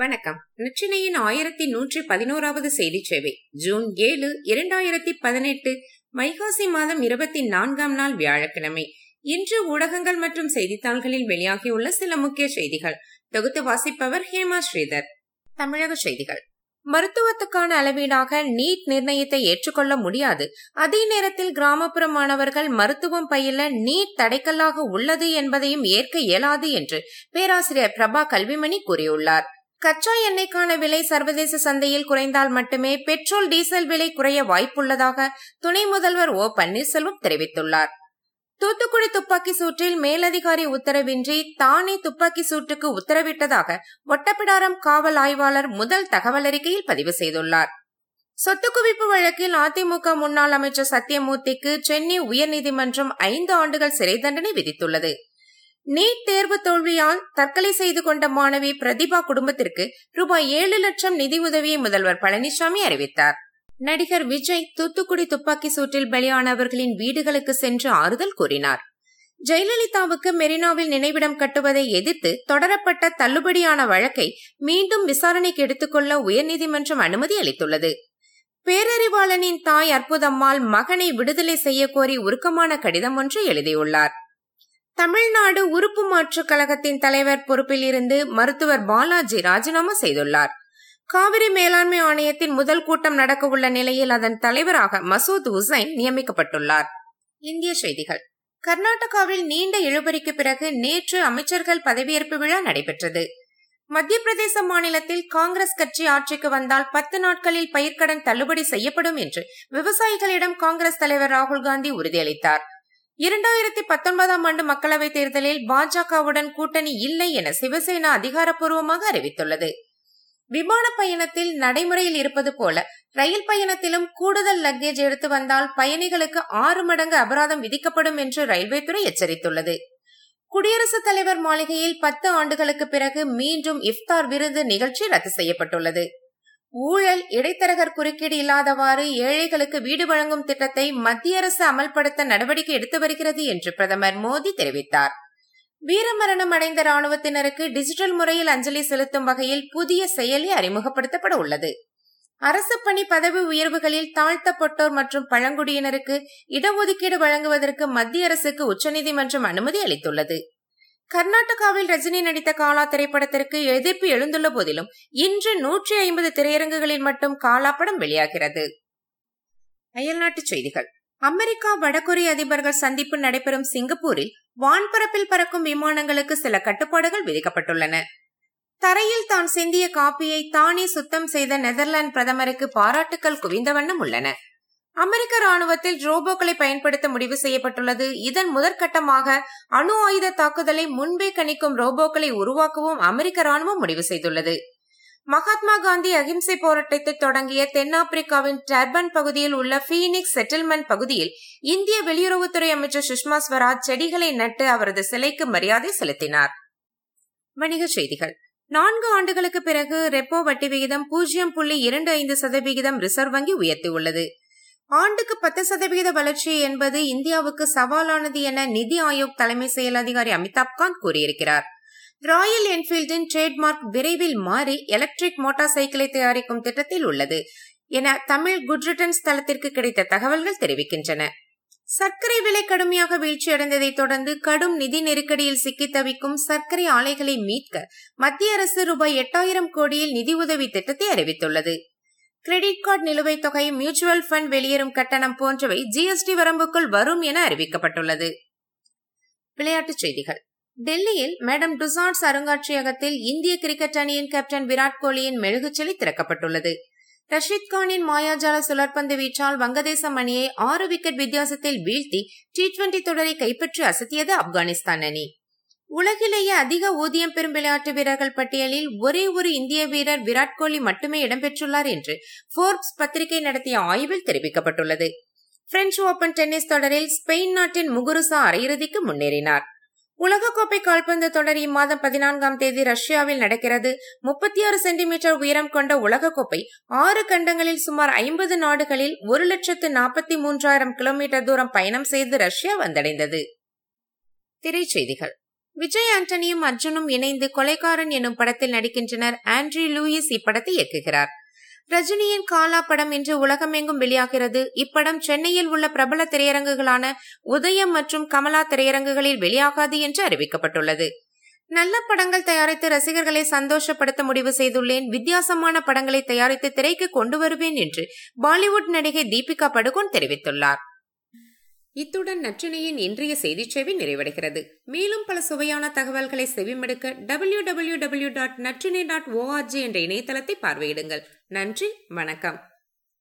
வணக்கம். நச்சினையின் ஆயிரத்தி நூற்றி பதினோராவது செய்தி சேவை. ஜூன் ஏழு இரண்டாயிரத்தி பதினெட்டு வைகாசி மாதம் இருபத்தி நான்காம் நாள் வியாழக்கிழமை. இன்று ஊடகங்கள் மற்றும் செய்தித்தாள்களில் வெளியாகியுள்ள சில முக்கிய செய்திகள். தொகுத்து வாசிப்பவர் ஹேமா ஸ்ரீதர். தமிழக செய்திகள். மருத்துவத்துக்கான அளவீடாக நீட் நிர்ணயத்தை ஏற்றுக்கொள்ள முடியாது. அதே நேரத்தில் கிராமப்புற மாணவர்கள் மருத்துவம் பயில நீட் தடைக்கல்லாக உள்ளது என்பதையும் ஏற்க இயலாது என்று பேராசிரியர் பிரபா கல்விமணி கூறியுள்ளார். கச்சா எண்ணெய்க்கான விலை சர்வதேச சந்தையில் குறைந்தால் மட்டுமே பெட்ரோல் டீசல் விலை குறைய வாய்ப்புள்ளதாக துணை முதல்வர் ஓ பன்னீர்செல்வம் தெரிவித்துள்ளார். தூத்துக்குடி துப்பாக்கி சூற்றில் மேலதிகாரி உத்தரவின்றி தானே துப்பாக்கி சூட்டுக்கு உத்தரவிட்டதாக ஒட்டப்பிடாரம் காவல் ஆய்வாளர் முதல் தகவல் அறிக்கையில் பதிவு செய்துள்ளார். சொத்து குவிப்பு வழக்கில் அதிமுக முன்னாள் அமைச்சர் சத்யமூர்த்திக்கு சென்னை உயர்நீதிமன்றம் ஐந்து ஆண்டுகள் சிறை தண்டனை விதித்துள்ளது. நீட் தேர்வு தோல்வியால் தற்கொலை செய்து கொண்ட மாணவி பிரதிபா குடும்பத்திற்கு ரூபாய் ஏழு லட்சம் நிதி உதவியை முதல்வர் பழனிசாமி அறிவித்தார். நடிகர் விஜய் தூத்துக்குடி துப்பாக்கி சூட்டில் பலியானவர்களின் வீடுகளுக்கு சென்று ஆறுதல் கூறினார். ஜெயலலிதாவுக்கு மெரினாவில் நினைவிடம் கட்டுவதை எதிர்த்து தொடரப்பட்ட தள்ளுபடியான வழக்கை மீண்டும் விசாரணைக்கு எடுத்துக்கொள்ள உயர்நீதிமன்றம் அனுமதி அளித்துள்ளது. பேரறிவாளனின் தாய் அற்புதம்மாள் மகனை விடுதலை செய்ய கோரி உருக்கமான கடிதம் ஒன்று எழுதியுள்ளார். தமிழ்நாடு உறுப்பு மாற்றுக் கழகத்தின் தலைவர் பொறுப்பில் இருந்து மருத்துவர் பாலாஜி ராஜினாமா செய்துள்ளார். காவிரி மேலாண்மை ஆணையத்தின் முதல் கூட்டம் நடக்க உள்ள நிலையில் அதன் தலைவராக மசூத் உசைன் நியமிக்கப்பட்டுள்ளார். இந்திய செய்திகள். கர்நாடகாவில் நீண்ட இழுபறிக்கு பிறகு நேற்று அமைச்சர்கள் பதவியேற்பு விழா நடைபெற்றது. மத்திய பிரதேச மாநிலத்தில் காங்கிரஸ் கட்சி ஆட்சிக்கு வந்தால் பத்து நாட்களில் பயிர்க்கடன் தள்ளுபடி செய்யப்படும் என்று விவசாயிகளிடம் காங்கிரஸ் தலைவர் ராகுல் காந்தி உறுதியளித்தார். இரண்டாயிரத்தி பத்தொன்பதாம் ஆண்டு மக்களவைத் தேர்தலில் பாஜகவுடன் கூட்டணி இல்லை என சிவசேனா அதிகாரப்பூர்வமாக அறிவித்துள்ளது. விமான பயணத்தில் நடைமுறையில் இருப்பது போல ரயில் பயணத்திலும் கூடுதல் லக்கேஜ் எடுத்து வந்தால் பயணிகளுக்கு ஆறு மடங்கு அபராதம் விதிக்கப்படும் என்று ரயில்வே துறை எச்சரித்துள்ளது. குடியரசுத் தலைவர் மாளிகையில் பத்து ஆண்டுகளுக்கு பிறகு மீண்டும் இஃப்தார் விருது நிகழ்ச்சி ரத்து செய்யப்பட்டுள்ளது. ஊழல் இடைத்தரகர் குறுக்கீடு இல்லாதவாறு ஏழைகளுக்கு வீடு வழங்கும் திட்டத்தை மத்திய அரசு அமல்படுத்த நடவடிக்கை எடுத்து வருகிறது என்று பிரதமர் மோடி தெரிவித்தார். வீரமரணம் அடைந்த ராணுவத்தினருக்கு டிஜிட்டல் முறையில் அஞ்சலி செலுத்தும் வகையில் புதிய செயலி அறிமுகப்படுத்தப்பட உள்ளது. அரசு பணி பதவி உயர்வுகளில் தாழ்த்தப்பட்டோர் மற்றும் பழங்குடியினருக்கு இடஒதுக்கீடு வழங்குவதற்கு மத்திய அரசுக்கு உச்சநீதிமன்றம் அனுமதி அளித்துள்ளது. கர்நாடகாவில் ரஜினி நடித்த காலா திரைப்படத்திற்கு எதிர்ப்பு எழுந்துள்ள போதிலும் இன்று நூற்றி ஐம்பது திரையரங்குகளில் மட்டும் காலா படம் வெளியாகிறது. அயல்நாட்டுச் செய்திகள். அமெரிக்கா வடகொரிய அதிபர்கள் சந்திப்பு நடைபெறும் சிங்கப்பூரில் வான்பரப்பில் பறக்கும் விமானங்களுக்கு சில கட்டுப்பாடுகள் விதிக்கப்பட்டுள்ளன. தரையில் தான் சிந்திய காப்பியை தானே சுத்தம் செய்த நெதர்லாந்து பிரதமருக்கு பாராட்டுக்கள் குவிந்த வண்ணம் உள்ளன. அமெரிக்க ராணுவத்தில் ரோபோக்களை பயன்படுத்த முடிவு செய்யப்பட்டுள்ளது. இதன் முதற்கட்டமாக அணு ஆயுத தாக்குதலை முன்பே கணிக்கும் ரோபோக்களை உருவாக்கவும் அமெரிக்க ராணுவம் முடிவு செய்துள்ளது. மகாத்மா காந்தி அகிம்சை போராட்டத்தை தொடங்கிய தென்னாப்பிரிக்காவின் டர்பன் பகுதியில் உள்ள பீனிக்ஸ் செட்டில்மெண்ட் பகுதியில் இந்திய வெளியுறவுத்துறை அமைச்சர் சுஷ்மா ஸ்வராஜ் செடிகளை நட்டு அவரது சிலைக்கு மரியாதை செலுத்தினார். வணிகச் செய்திகள். நான்கு ஆண்டுகளுக்கு பிறகு ரெப்போ வட்டி விகிதம் பூஜ்ஜியம் புள்ளி இரண்டு ஐந்து சதவிகிதம் ரிசர்வ் வங்கி உயர்த்தியுள்ளது. ஆண்டுக்கு பத்து சதவீத வளர்ச்சி என்பது இந்தியாவுக்கு சவாலானது என நிதி ஆயோக் தலைமை செயல் அதிகாரி அமிதாப் காந்த் கூறியிருக்கிறார். ராயல் என்ஃபீல்டின் ட்ரேட்மார்க் விரைவில் மாறி எலக்ட்ரிக் மோட்டார் சைக்கிளை தயாரிக்கும் திட்டத்தில் உள்ளது என தமிழ் குட் ரிட்டர்ன்ஸ் தளத்திற்கு கிடைத்த தகவல்கள் தெரிவிக்கின்றன. சர்க்கரை விலை கடுமையாக வீழ்ச்சியடைந்ததை தொடர்ந்து கடும் நிதி நெருக்கடியில் சிக்கி தவிக்கும் சர்க்கரை ஆலைகளை மீட்க மத்திய அரசு ரூபாய் எட்டாயிரம் கோடியில் நிதி உதவி திட்டத்தை அறிவித்துள்ளது. கிரெடிட் கார்டு நிலுவைத் தொகை மியூச்சுவல் ஃபண்ட் வெளியேறும் கட்டணம் போன்றவை ஜிஎஸ்டி வரம்புக்குள் வரும் என அறிவிக்கப்பட்டுள்ளது. விளையாட்டுச் செய்திகள். டெல்லியில் மேடம் டுசார்ட்ஸ் அருங்காட்சியகத்தில் இந்திய கிரிக்கெட் அணியின் கேப்டன் விராட் கோலியின் மெழுகுச்சிலை திறக்கப்பட்டுள்ளது. ரஷீத் கானின் மாயாஜால சுழற்பந்து வீச்சால் வங்கதேசம் அணியை ஆறு விக்கெட் வித்தியாசத்தில் வீழ்த்தி டி டுவெண்டி தொடரை கைப்பற்றி அசத்தியது ஆப்கானிஸ்தான் அணி. உலகிலேயே அதிக ஊதியம் பெறும் விளையாட்டு வீரர்கள் பட்டியலில் ஒரே ஒரு இந்திய வீரர் விராட் கோலி மட்டுமே இடம்பெற்றுள்ளார் என்று போர்ப்ஸ் பத்திரிகை நடத்திய ஆய்வில் தெரிவிக்கப்பட்டுள்ளது. பிரெஞ்சு ஓபன் டென்னிஸ் தொடரில் ஸ்பெயின் நாட்டின் முகுருசா அரையிறுதிக்கு முன்னேறினார். உலகக்கோப்பை கால்பந்து தொடர் இம்மாதம் பதினான்காம் தேதி ரஷ்யாவில் நடக்கிறது. முப்பத்தி ஆறு சென்டிமீட்டர் உயரம் கொண்ட உலகக்கோப்பை ஆறு கண்டங்களில் சுமார் ஐம்பது நாடுகளில் ஒரு லட்சத்து நாற்பத்தி மூன்றாயிரம் கிலோமீட்டர் தூரம் பயணம் செய்து ரஷ்யா வந்தடைந்தது. திரைச்செய்திகள் விஜய் ஆண்டனியும் அர்ஜுனும் இணைந்து கொலைகாரன் எனும் படத்தில் நடிக்கின்றனர். ஆண்ட்ரி லூயிஸ் இப்படத்தை இயக்குகிறார். ரஜினியின் காலா படம் இன்று உலகமெங்கும் வெளியாகிறது. இப்படம் சென்னையில் உள்ள பிரபல திரையரங்குகளான உதயம் மற்றும் கமலா திரையரங்குகளில் வெளியாகாது என்று அறிவிக்கப்பட்டுள்ளது. நல்ல படங்கள் தயாரித்து ரசிகர்களை சந்தோஷப்படுத்த முடிவு செய்துள்ளேன். வித்தியாசமான படங்களை தயாரித்து திரைக்கு கொண்டு வருவேன் என்று பாலிவுட் நடிகை தீபிகா படுகோன் தெரிவித்துள்ளார். இத்துடன் நற்றினையின் இன்றைய செய்தி சேவை நிறைவடைகிறது. மேலும் பல சுவையான தகவல்களை செவிமடுக்க W W W dot Natrinai dot O R G என்ற இணையதளத்தை பார்வையிடுங்கள். நன்றி வணக்கம்.